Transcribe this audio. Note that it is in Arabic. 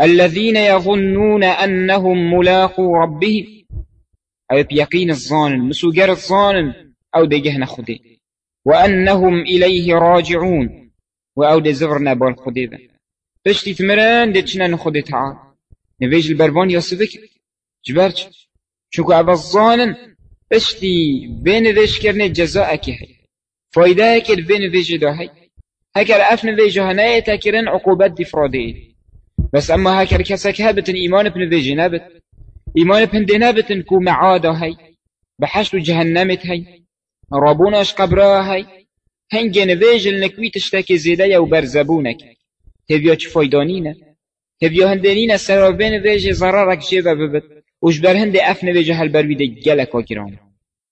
الذين يظنون أنهم ملاقو ربهم. أو بيقين الظان مسوجر الظان أو دجهنا خدي. وأنهم إليه راجعون وأو دي زغرنا بالخدي ذا بشتي ثمران دي نخدي تعال. نفيج البربان يصبك جبرج شكو أبا الظان بشتي بين ذيش كرني جزاءك هي فايدة كر بين ذيش دو هي هكر أفن ذيش هناية تكرن عقوبات دي بس أما هكر كسك هبتن إيمان بن ذيش نبت. إيمان بن دي نبتن كو معادة هي بحشت جهنمت هي رابوناش قبرا هي هنگن ویج النكوي تشتكي زيدا وبرزبونك تبيا چه فايدانينه تبيا هندنين سرابين ويج ضررك جيبا ببت. وش بر هند افن ويج هل برويد جلك وكرام